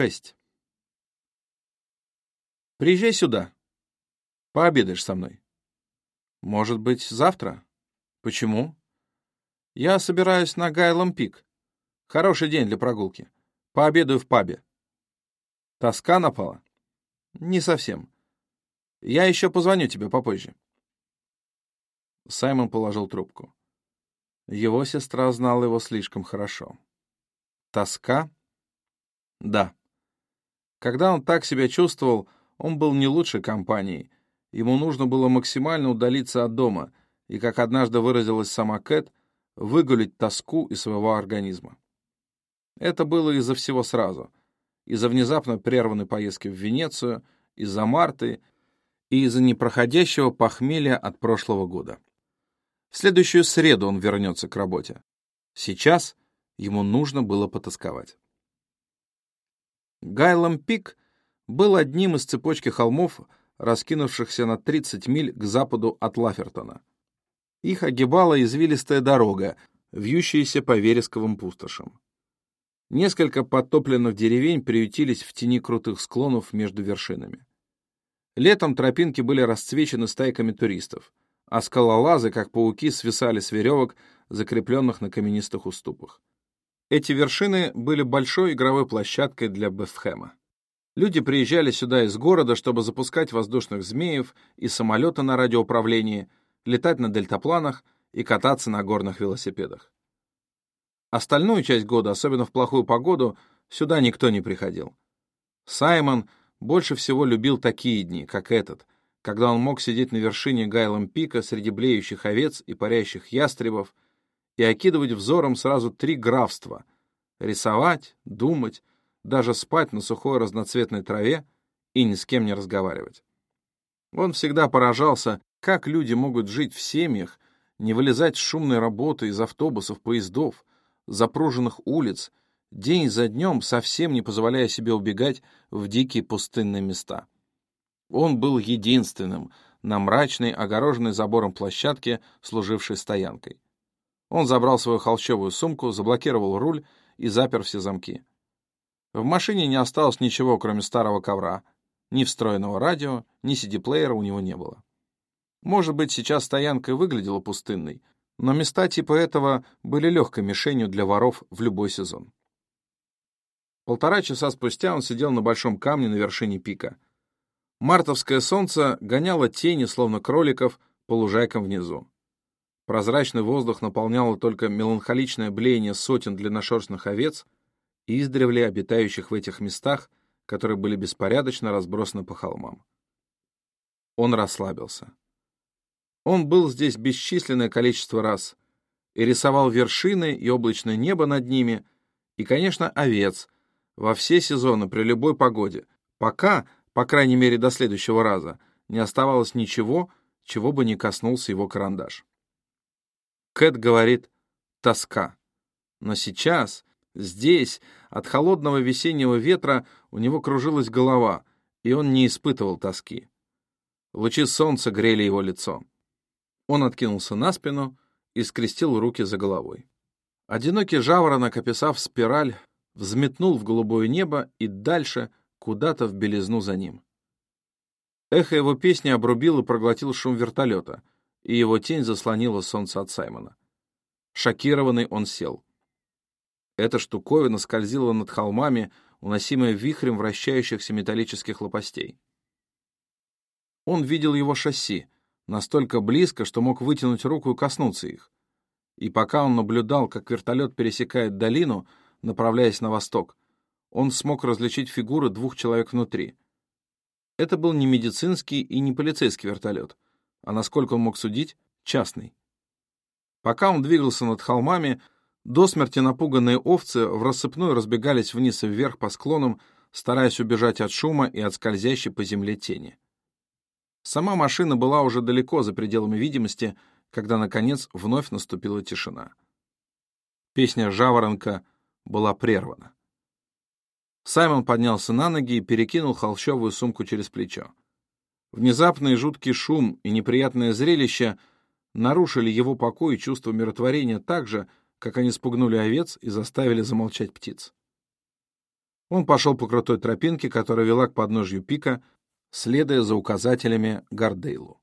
6. Приезжай сюда. Пообедаешь со мной. Может быть, завтра? Почему? Я собираюсь на Гайлом Пик. Хороший день для прогулки. Пообедаю в пабе. Тоска напала? Не совсем. Я еще позвоню тебе попозже. Саймон положил трубку. Его сестра знала его слишком хорошо. Тоска? Да. Когда он так себя чувствовал, он был не лучшей компанией. Ему нужно было максимально удалиться от дома и, как однажды выразилась сама Кэт, выгулить тоску из своего организма. Это было из-за всего сразу. Из-за внезапно прерванной поездки в Венецию, из-за Марты и из-за непроходящего похмелья от прошлого года. В следующую среду он вернется к работе. Сейчас ему нужно было потасковать. Гайлом Пик был одним из цепочки холмов, раскинувшихся на 30 миль к западу от Лафертона. Их огибала извилистая дорога, вьющаяся по вересковым пустошам. Несколько подтопленных деревень приютились в тени крутых склонов между вершинами. Летом тропинки были расцвечены стайками туристов, а скалолазы, как пауки, свисали с веревок, закрепленных на каменистых уступах. Эти вершины были большой игровой площадкой для Бефхэма. Люди приезжали сюда из города, чтобы запускать воздушных змеев и самолеты на радиоуправлении, летать на дельтапланах и кататься на горных велосипедах. Остальную часть года, особенно в плохую погоду, сюда никто не приходил. Саймон больше всего любил такие дни, как этот, когда он мог сидеть на вершине Гайлом Пика среди блеющих овец и парящих ястребов и окидывать взором сразу три графства — рисовать, думать, даже спать на сухой разноцветной траве и ни с кем не разговаривать. Он всегда поражался, как люди могут жить в семьях, не вылезать с шумной работы из автобусов, поездов, запруженных улиц, день за днем совсем не позволяя себе убегать в дикие пустынные места. Он был единственным на мрачной, огороженной забором площадке, служившей стоянкой. Он забрал свою холщовую сумку, заблокировал руль и запер все замки. В машине не осталось ничего, кроме старого ковра. Ни встроенного радио, ни CD-плеера у него не было. Может быть, сейчас стоянка выглядела пустынной, но места типа этого были легкой мишенью для воров в любой сезон. Полтора часа спустя он сидел на большом камне на вершине пика. Мартовское солнце гоняло тени, словно кроликов, по лужайкам внизу. Прозрачный воздух наполняло только меланхоличное блеяние сотен длинношерстных овец — издревле обитающих в этих местах, которые были беспорядочно разбросаны по холмам. Он расслабился. Он был здесь бесчисленное количество раз и рисовал вершины и облачное небо над ними, и, конечно, овец во все сезоны при любой погоде, пока, по крайней мере до следующего раза, не оставалось ничего, чего бы не коснулся его карандаш. Кэт говорит «тоска». Но сейчас, Здесь от холодного весеннего ветра у него кружилась голова, и он не испытывал тоски. Лучи солнца грели его лицо. Он откинулся на спину и скрестил руки за головой. Одинокий жаворонок, описав спираль, взметнул в голубое небо и дальше куда-то в белизну за ним. Эхо его песни обрубил и проглотил шум вертолета, и его тень заслонила солнце от Саймона. Шокированный он сел. Эта штуковина скользила над холмами, уносимая вихрем вращающихся металлических лопастей. Он видел его шасси, настолько близко, что мог вытянуть руку и коснуться их. И пока он наблюдал, как вертолет пересекает долину, направляясь на восток, он смог различить фигуры двух человек внутри. Это был не медицинский и не полицейский вертолет, а, насколько он мог судить, частный. Пока он двигался над холмами, до смерти напуганные овцы в рассыпную разбегались вниз и вверх по склонам, стараясь убежать от шума и от скользящей по земле тени. Сама машина была уже далеко за пределами видимости, когда, наконец, вновь наступила тишина. Песня «Жаворонка» была прервана. Саймон поднялся на ноги и перекинул холщовую сумку через плечо. Внезапный жуткий шум и неприятное зрелище нарушили его покой и чувство миротворения так же, как они спугнули овец и заставили замолчать птиц. Он пошел по крутой тропинке, которая вела к подножью пика, следуя за указателями Гардейлу.